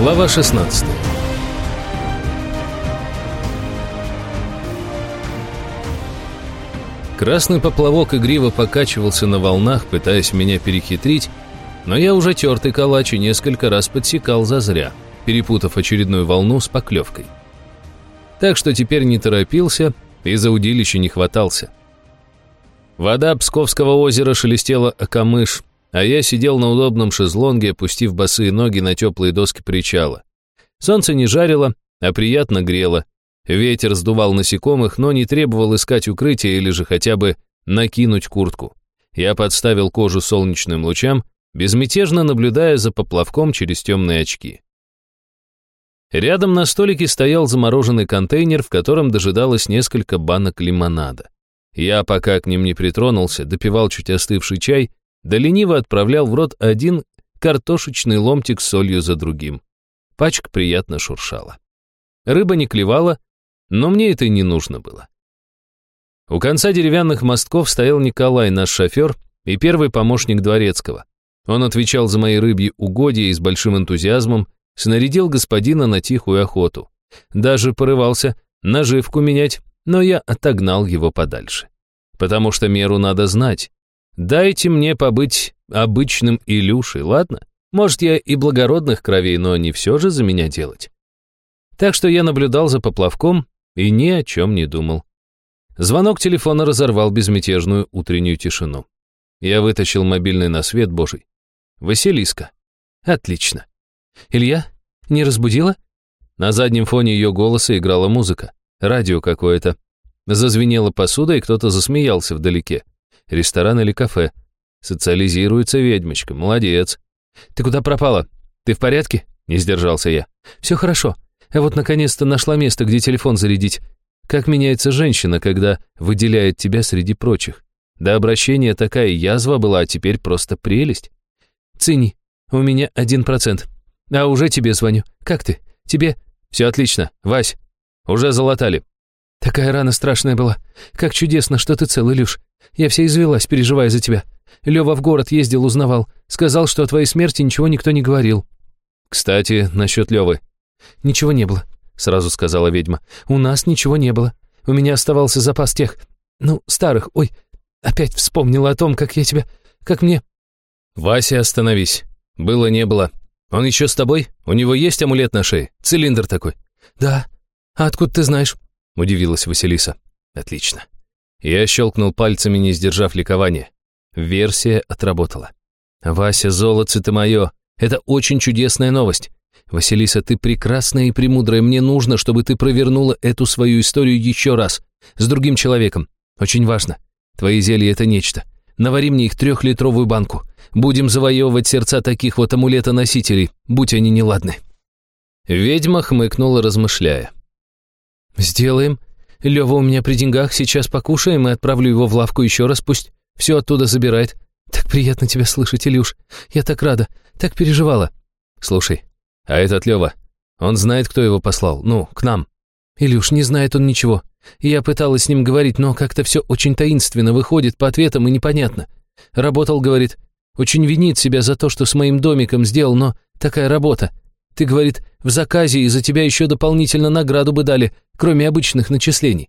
Глава 16 Красный поплавок игриво покачивался на волнах, пытаясь меня перехитрить, но я уже тертый калач и несколько раз подсекал зазря, перепутав очередную волну с поклевкой. Так что теперь не торопился и за удилище не хватался. Вода Псковского озера шелестела о камыш, а я сидел на удобном шезлонге, опустив босые ноги на теплые доски причала. Солнце не жарило, а приятно грело. Ветер сдувал насекомых, но не требовал искать укрытие или же хотя бы накинуть куртку. Я подставил кожу солнечным лучам, безмятежно наблюдая за поплавком через темные очки. Рядом на столике стоял замороженный контейнер, в котором дожидалось несколько банок лимонада. Я, пока к ним не притронулся, допивал чуть остывший чай, да лениво отправлял в рот один картошечный ломтик с солью за другим. Пачка приятно шуршала. Рыба не клевала, но мне это не нужно было. У конца деревянных мостков стоял Николай, наш шофер, и первый помощник дворецкого. Он отвечал за мои рыбьи угодья и с большим энтузиазмом снарядил господина на тихую охоту. Даже порывался наживку менять, но я отогнал его подальше. Потому что меру надо знать. Дайте мне побыть обычным Илюшей, ладно? Может, я и благородных кровей, но не все же за меня делать. Так что я наблюдал за поплавком и ни о чем не думал. Звонок телефона разорвал безмятежную утреннюю тишину. Я вытащил мобильный на свет божий. Василиска. Отлично. Илья? Не разбудила? На заднем фоне ее голоса играла музыка. Радио какое-то. Зазвенела посуда, и кто-то засмеялся вдалеке. Ресторан или кафе. Социализируется ведьмочка. Молодец. Ты куда пропала? Ты в порядке? Не сдержался я. Все хорошо. А вот наконец-то нашла место, где телефон зарядить. Как меняется женщина, когда выделяет тебя среди прочих. До обращения такая язва была, а теперь просто прелесть. Цени, у меня один процент. А уже тебе звоню. Как ты? Тебе? Все отлично. Вась, уже залатали. Такая рана страшная была. Как чудесно, что ты цел, Илюш. Я вся извелась, переживая за тебя. Лёва в город ездил, узнавал. Сказал, что о твоей смерти ничего никто не говорил. Кстати, насчет Лёвы. Ничего не было, сразу сказала ведьма. У нас ничего не было. У меня оставался запас тех, ну, старых. Ой, опять вспомнила о том, как я тебя... Как мне... Вася, остановись. Было, не было. Он еще с тобой? У него есть амулет на шее? Цилиндр такой? Да. А откуда ты знаешь? Удивилась Василиса. Отлично. Я щелкнул пальцами, не сдержав ликования. Версия отработала. «Вася, золотце ты мое! Это очень чудесная новость! Василиса, ты прекрасная и премудрая, мне нужно, чтобы ты провернула эту свою историю еще раз, с другим человеком. Очень важно. Твои зелья — это нечто. Навари мне их трехлитровую банку. Будем завоевывать сердца таких вот амулетоносителей, будь они неладны». Ведьма хмыкнула, размышляя. «Сделаем. Лёва у меня при деньгах, сейчас покушаем и отправлю его в лавку еще раз, пусть все оттуда забирает. Так приятно тебя слышать, Илюш. Я так рада, так переживала. Слушай, а этот Лёва, он знает, кто его послал, ну, к нам. Илюш, не знает он ничего. Я пыталась с ним говорить, но как-то все очень таинственно выходит по ответам и непонятно. Работал, говорит, очень винит себя за то, что с моим домиком сделал, но такая работа. Ты, говорит, в заказе и за тебя еще дополнительно награду бы дали, кроме обычных начислений.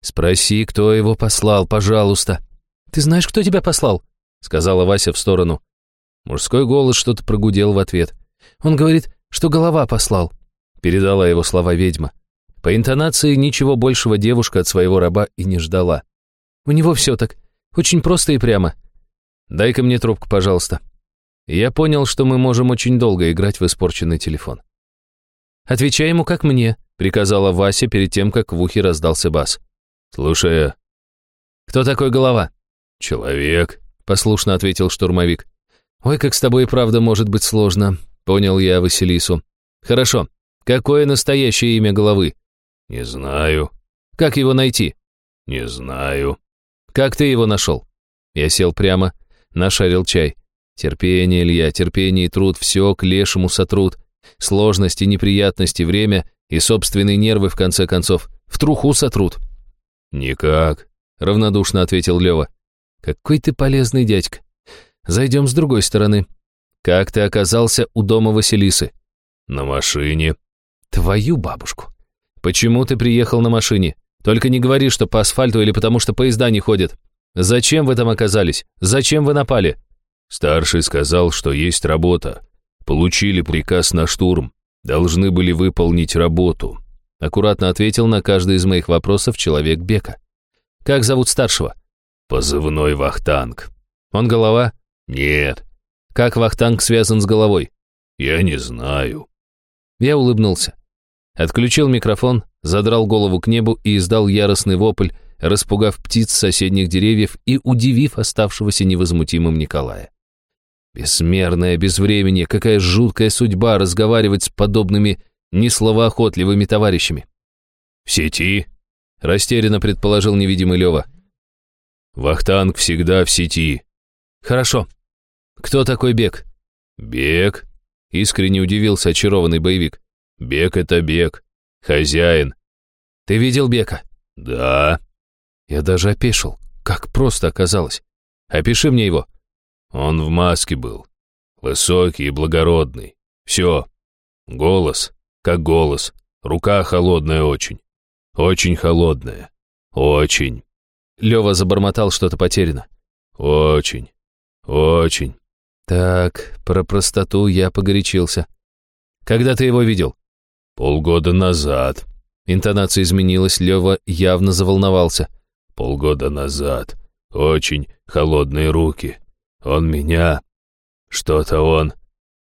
Спроси, кто его послал, пожалуйста. Ты знаешь, кто тебя послал? Сказала Вася в сторону. Мужской голос что-то прогудел в ответ. Он говорит, что голова послал. Передала его слова ведьма. По интонации ничего большего девушка от своего раба и не ждала. У него все так, очень просто и прямо. Дай-ка мне трубку, пожалуйста. Я понял, что мы можем очень долго играть в испорченный телефон. «Отвечай ему, как мне», — приказала Вася перед тем, как в ухе раздался бас. «Слушаю». «Кто такой голова?» «Человек», — послушно ответил штурмовик. «Ой, как с тобой правда может быть сложно», — понял я Василису. «Хорошо. Какое настоящее имя головы?» «Не знаю». «Как его найти?» «Не знаю». «Как ты его нашел?» Я сел прямо, нашарил чай. Терпение, Илья, терпение и труд, все к лешему сотрут. Сложности, неприятности, время и собственные нервы, в конце концов, в труху сотрут. «Никак», — равнодушно ответил Лева. «Какой ты полезный дядька. Зайдем с другой стороны. Как ты оказался у дома Василисы?» На машине. Твою бабушку. Почему ты приехал на машине? Только не говори, что по асфальту или потому что поезда не ходят. Зачем вы там оказались? Зачем вы напали? Старший сказал, что есть работа. Получили приказ на штурм. Должны были выполнить работу. Аккуратно ответил на каждый из моих вопросов человек Бека. Как зовут старшего? Позывной Вахтанг. Он голова? Нет. Как Вахтанг связан с головой? Я не знаю. Я улыбнулся. Отключил микрофон, задрал голову к небу и издал яростный вопль, распугав птиц соседних деревьев и удивив оставшегося невозмутимым Николая. Бессмерное безвременье, какая жуткая судьба разговаривать с подобными несловоохотливыми товарищами. «В сети?» — растерянно предположил невидимый Лева. «Вахтанг всегда в сети». «Хорошо. Кто такой Бег?» «Бег?» — искренне удивился очарованный боевик. «Бег — это Бег. Хозяин». «Ты видел Бека?» «Да». Я даже опешил. Как просто оказалось. Опиши мне его. Он в маске был. Высокий и благородный. Все. Голос, как голос. Рука холодная очень. Очень холодная. Очень. Лева забормотал что-то потеряно. Очень. Очень. Так, про простоту я погорячился. Когда ты его видел? Полгода назад. Интонация изменилась, Лева явно заволновался полгода назад. Очень холодные руки. Он меня... Что-то он...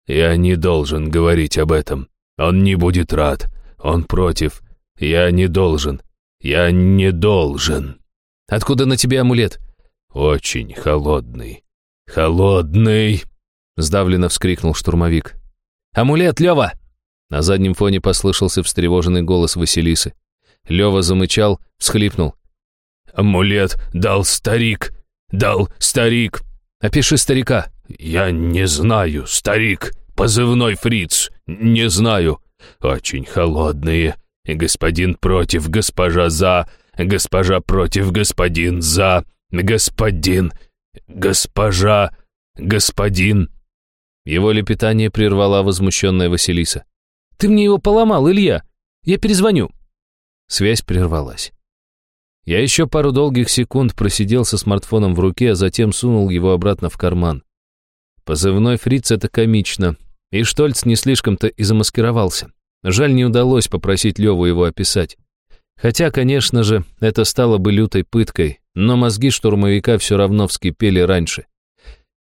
Я не должен говорить об этом. Он не будет рад. Он против. Я не должен. Я не должен. Откуда на тебе амулет? Очень холодный. Холодный. Сдавленно вскрикнул штурмовик. Амулет, Лева! На заднем фоне послышался встревоженный голос Василисы. Лева замычал, всхлипнул. Амулет дал старик. Дал старик. Опиши старика. Я не знаю, старик. Позывной фриц. Не знаю. Очень холодные. Господин против, госпожа за. Госпожа против, господин за. Господин. Госпожа. Господин. Его лепетание прервала возмущенная Василиса. «Ты мне его поломал, Илья! Я перезвоню!» Связь прервалась. Я еще пару долгих секунд просидел со смартфоном в руке, а затем сунул его обратно в карман. Позывной фриц — это комично, и Штольц не слишком-то и замаскировался. Жаль, не удалось попросить Леву его описать. Хотя, конечно же, это стало бы лютой пыткой, но мозги штурмовика все равно вскипели раньше.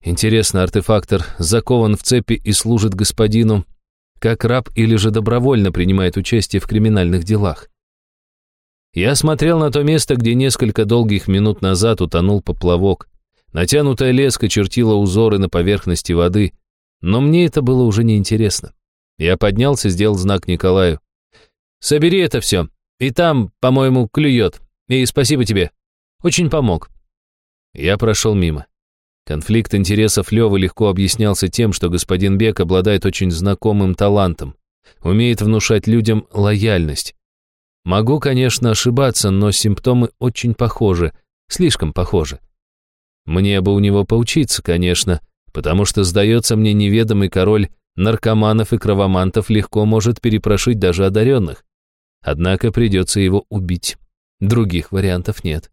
Интересно, артефактор закован в цепи и служит господину, как раб или же добровольно принимает участие в криминальных делах. Я смотрел на то место, где несколько долгих минут назад утонул поплавок. Натянутая леска чертила узоры на поверхности воды, но мне это было уже неинтересно. Я поднялся, сделал знак Николаю. «Собери это все. И там, по-моему, клюет. И спасибо тебе. Очень помог». Я прошел мимо. Конфликт интересов Лёвы легко объяснялся тем, что господин Бек обладает очень знакомым талантом, умеет внушать людям лояльность, Могу, конечно, ошибаться, но симптомы очень похожи, слишком похожи. Мне бы у него поучиться, конечно, потому что, сдается мне, неведомый король наркоманов и кровомантов легко может перепрошить даже одаренных. Однако придется его убить. Других вариантов нет.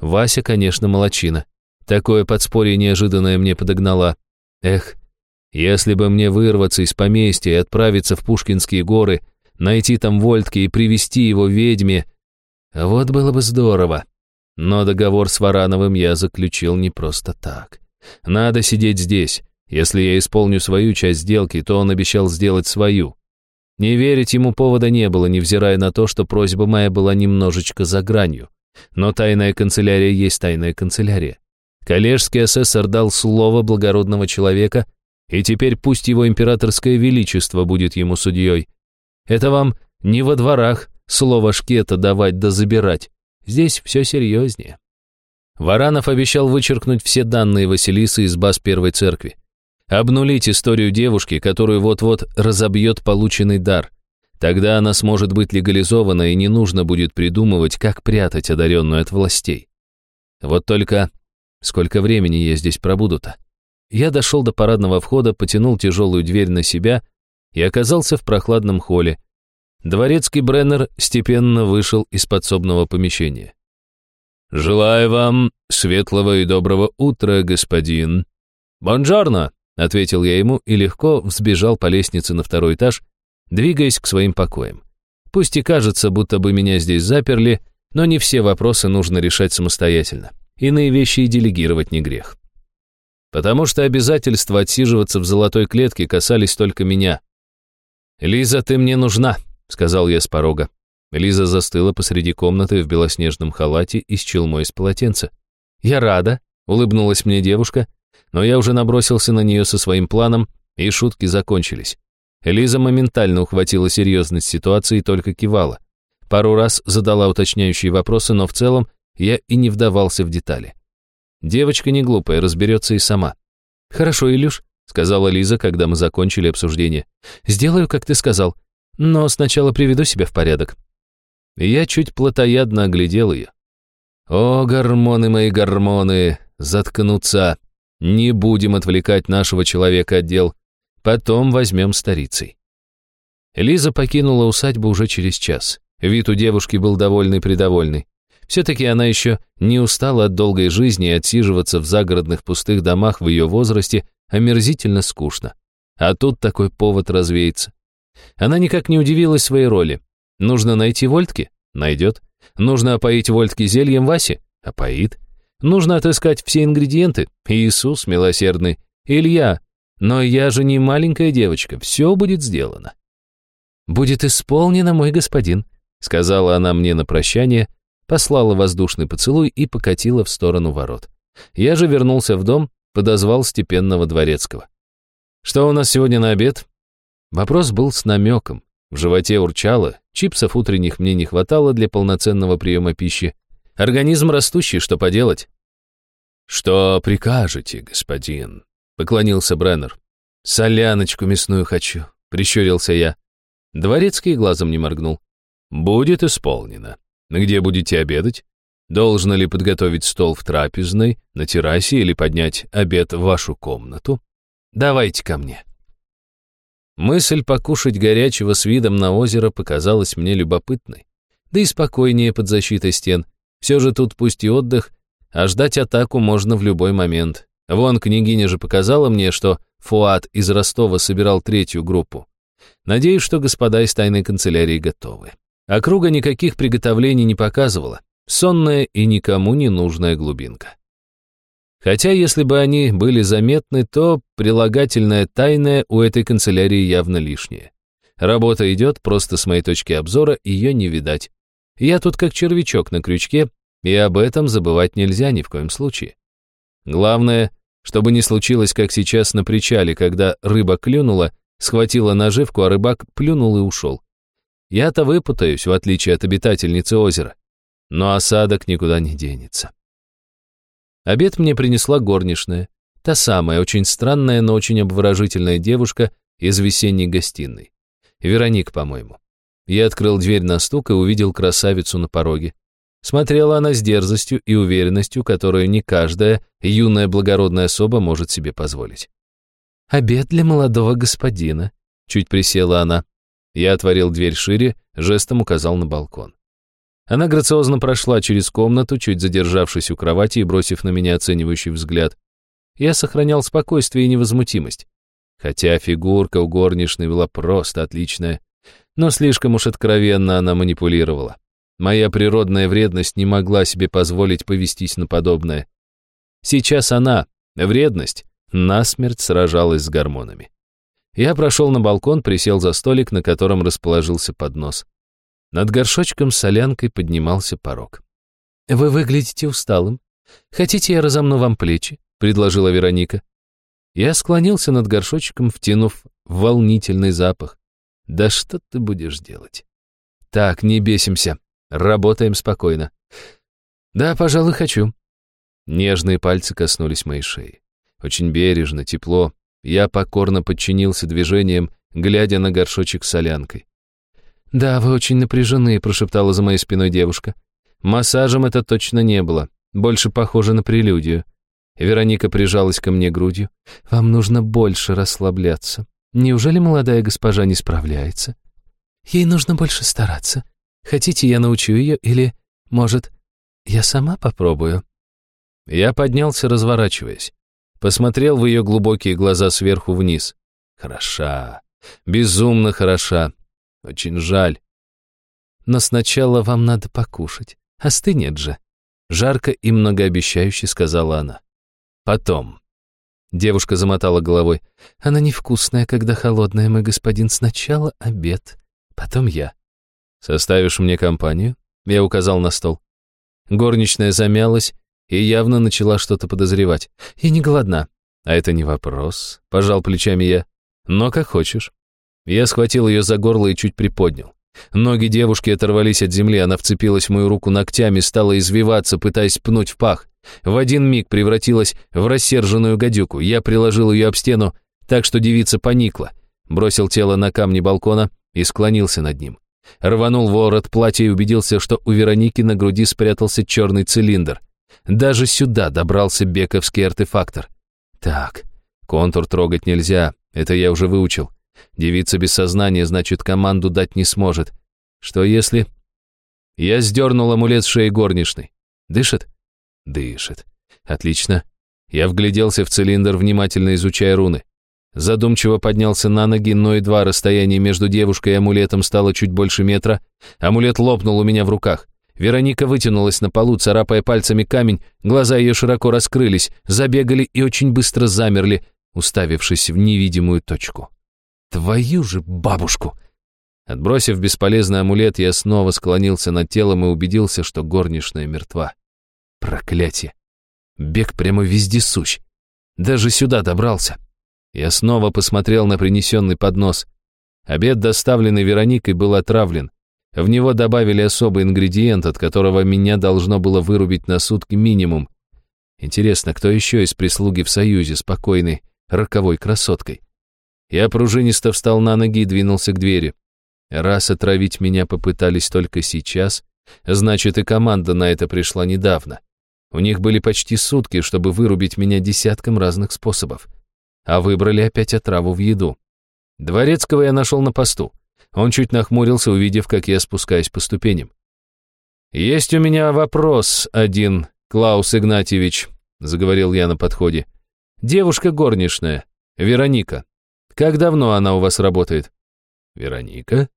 Вася, конечно, молочина. Такое подспорье неожиданное мне подогнала. Эх, если бы мне вырваться из поместья и отправиться в Пушкинские горы, найти там Вольтки и привести его ведьме. Вот было бы здорово. Но договор с Варановым я заключил не просто так. Надо сидеть здесь. Если я исполню свою часть сделки, то он обещал сделать свою. Не верить ему повода не было, невзирая на то, что просьба моя была немножечко за гранью. Но тайная канцелярия есть тайная канцелярия. Коллежский асессор дал слово благородного человека, и теперь пусть его императорское величество будет ему судьей. Это вам не во дворах слово шкета давать да забирать. Здесь все серьезнее. Варанов обещал вычеркнуть все данные Василисы из баз Первой Церкви. Обнулить историю девушки, которую вот-вот разобьет полученный дар. Тогда она сможет быть легализована и не нужно будет придумывать, как прятать одаренную от властей. Вот только сколько времени я здесь пробуду-то? Я дошел до парадного входа, потянул тяжелую дверь на себя и оказался в прохладном холле. Дворецкий Бреннер степенно вышел из подсобного помещения. «Желаю вам светлого и доброго утра, господин». «Бонжорно», — ответил я ему и легко взбежал по лестнице на второй этаж, двигаясь к своим покоям. Пусть и кажется, будто бы меня здесь заперли, но не все вопросы нужно решать самостоятельно. Иные вещи и делегировать не грех. Потому что обязательства отсиживаться в золотой клетке касались только меня. «Лиза, ты мне нужна», — сказал я с порога. Лиза застыла посреди комнаты в белоснежном халате и с челмой из полотенца. «Я рада», — улыбнулась мне девушка, но я уже набросился на нее со своим планом, и шутки закончились. Лиза моментально ухватила серьезность ситуации и только кивала. Пару раз задала уточняющие вопросы, но в целом я и не вдавался в детали. Девочка не глупая, разберется и сама. «Хорошо, Илюш», — сказала Лиза, когда мы закончили обсуждение. «Сделаю, как ты сказал, но сначала приведу себя в порядок». Я чуть плотоядно оглядел ее. «О, гормоны мои, гормоны, заткнуться! Не будем отвлекать нашего человека от дел. Потом возьмем старицей». Лиза покинула усадьбу уже через час. Вид у девушки был довольный-придовольный. Все-таки она еще не устала от долгой жизни и отсиживаться в загородных пустых домах в ее возрасте омерзительно скучно. А тут такой повод развеяться. Она никак не удивилась своей роли. Нужно найти Вольтки? Найдет. Нужно опоить Вольтки зельем Васи? Опоит. Нужно отыскать все ингредиенты? Иисус милосердный. Илья, но я же не маленькая девочка, все будет сделано. «Будет исполнено, мой господин», — сказала она мне на прощание, послала воздушный поцелуй и покатила в сторону ворот. Я же вернулся в дом, подозвал степенного дворецкого. «Что у нас сегодня на обед?» Вопрос был с намеком. В животе урчало, чипсов утренних мне не хватало для полноценного приема пищи. Организм растущий, что поделать? «Что прикажете, господин?» поклонился Бреннер. «Соляночку мясную хочу», — прищурился я. Дворецкий глазом не моргнул. «Будет исполнено. Где будете обедать? Должно ли подготовить стол в трапезной, на террасе или поднять обед в вашу комнату? Давайте ко мне». Мысль покушать горячего с видом на озеро показалась мне любопытной. Да и спокойнее под защитой стен. Все же тут пусть и отдых, а ждать атаку можно в любой момент. Вон, княгиня же показала мне, что Фуат из Ростова собирал третью группу. Надеюсь, что господа из тайной канцелярии готовы. Округа никаких приготовлений не показывала. Сонная и никому не нужная глубинка. Хотя, если бы они были заметны, то прилагательное «тайное» у этой канцелярии явно лишнее. Работа идет, просто с моей точки обзора ее не видать. Я тут как червячок на крючке, и об этом забывать нельзя ни в коем случае. Главное, чтобы не случилось, как сейчас на причале, когда рыба клюнула, схватила наживку, а рыбак плюнул и ушел. Я-то выпутаюсь, в отличие от обитательницы озера. Но осадок никуда не денется. Обед мне принесла горничная, та самая, очень странная, но очень обворожительная девушка из весенней гостиной. Вероник, по-моему. Я открыл дверь на стук и увидел красавицу на пороге. Смотрела она с дерзостью и уверенностью, которую не каждая юная благородная особа может себе позволить. «Обед для молодого господина», — чуть присела она. Я отворил дверь шире, жестом указал на балкон. Она грациозно прошла через комнату, чуть задержавшись у кровати и бросив на меня оценивающий взгляд. Я сохранял спокойствие и невозмутимость. Хотя фигурка у горничной была просто отличная, но слишком уж откровенно она манипулировала. Моя природная вредность не могла себе позволить повестись на подобное. Сейчас она, вредность, насмерть сражалась с гормонами. Я прошел на балкон, присел за столик, на котором расположился поднос. Над горшочком с солянкой поднимался порог. «Вы выглядите усталым. Хотите, я разомну вам плечи?» — предложила Вероника. Я склонился над горшочком, втянув волнительный запах. «Да что ты будешь делать?» «Так, не бесимся. Работаем спокойно. Да, пожалуй, хочу. Нежные пальцы коснулись моей шеи. Очень бережно, тепло. Я покорно подчинился движениям, глядя на горшочек с солянкой. «Да, вы очень напряжены», — прошептала за моей спиной девушка. Массажем это точно не было, больше похоже на прелюдию. Вероника прижалась ко мне грудью. «Вам нужно больше расслабляться. Неужели молодая госпожа не справляется? Ей нужно больше стараться. Хотите, я научу ее или, может, я сама попробую?» Я поднялся, разворачиваясь. Посмотрел в ее глубокие глаза сверху вниз. Хороша. Безумно хороша. Очень жаль. Но сначала вам надо покушать. Остынет же. Жарко и многообещающе сказала она. Потом. Девушка замотала головой. Она невкусная, когда холодная, мой господин. Сначала обед, потом я. Составишь мне компанию? Я указал на стол. Горничная замялась и явно начала что-то подозревать. И не голодна. А это не вопрос, пожал плечами я. Но как хочешь. Я схватил ее за горло и чуть приподнял. Ноги девушки оторвались от земли, она вцепилась в мою руку ногтями, стала извиваться, пытаясь пнуть в пах. В один миг превратилась в рассерженную гадюку. Я приложил ее об стену, так что девица поникла. Бросил тело на камни балкона и склонился над ним. Рванул ворот платья и убедился, что у Вероники на груди спрятался черный цилиндр. Даже сюда добрался бековский артефактор. Так, контур трогать нельзя, это я уже выучил. Девица без сознания, значит, команду дать не сможет. Что если... Я сдернул амулет с шеи горничной. Дышит? Дышит. Отлично. Я вгляделся в цилиндр, внимательно изучая руны. Задумчиво поднялся на ноги, но едва расстояние между девушкой и амулетом стало чуть больше метра. Амулет лопнул у меня в руках. Вероника вытянулась на полу, царапая пальцами камень, глаза ее широко раскрылись, забегали и очень быстро замерли, уставившись в невидимую точку. Твою же бабушку! Отбросив бесполезный амулет, я снова склонился над телом и убедился, что горничная мертва. Проклятие! Бег прямо вездесущ. Даже сюда добрался. Я снова посмотрел на принесенный поднос. Обед, доставленный Вероникой, был отравлен. В него добавили особый ингредиент, от которого меня должно было вырубить на сутки минимум. Интересно, кто еще из прислуги в Союзе спокойной, роковой красоткой? Я пружинисто встал на ноги и двинулся к двери. Раз отравить меня попытались только сейчас, значит и команда на это пришла недавно. У них были почти сутки, чтобы вырубить меня десятком разных способов. А выбрали опять отраву в еду. Дворецкого я нашел на посту. Он чуть нахмурился, увидев, как я спускаюсь по ступеням. «Есть у меня вопрос один, Клаус Игнатьевич», — заговорил я на подходе. «Девушка горничная, Вероника, как давно она у вас работает? Вероника?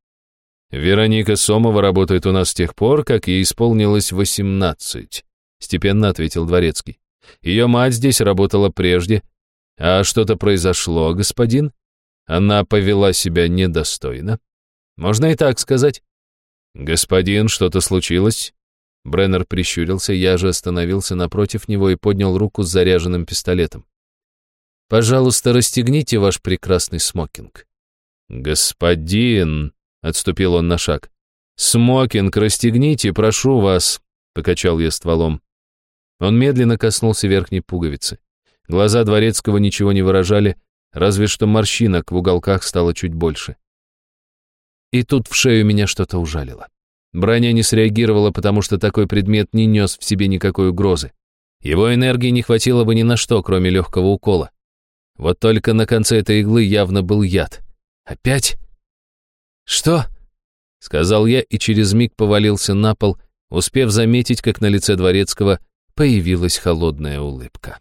Вероника Сомова работает у нас с тех пор, как ей исполнилось восемнадцать, степенно ответил дворецкий. Ее мать здесь работала прежде. А что-то произошло, господин? Она повела себя недостойно. Можно и так сказать. Господин, что-то случилось? Бреннер прищурился, я же остановился напротив него и поднял руку с заряженным пистолетом. Пожалуйста, расстегните ваш прекрасный смокинг». «Господин», — отступил он на шаг, — «смокинг расстегните, прошу вас», — покачал я стволом. Он медленно коснулся верхней пуговицы. Глаза Дворецкого ничего не выражали, разве что морщинок в уголках стало чуть больше. И тут в шею меня что-то ужалило. Броня не среагировала, потому что такой предмет не нес в себе никакой угрозы. Его энергии не хватило бы ни на что, кроме легкого укола. Вот только на конце этой иглы явно был яд. Опять? «Что?» — сказал я и через миг повалился на пол, успев заметить, как на лице Дворецкого появилась холодная улыбка.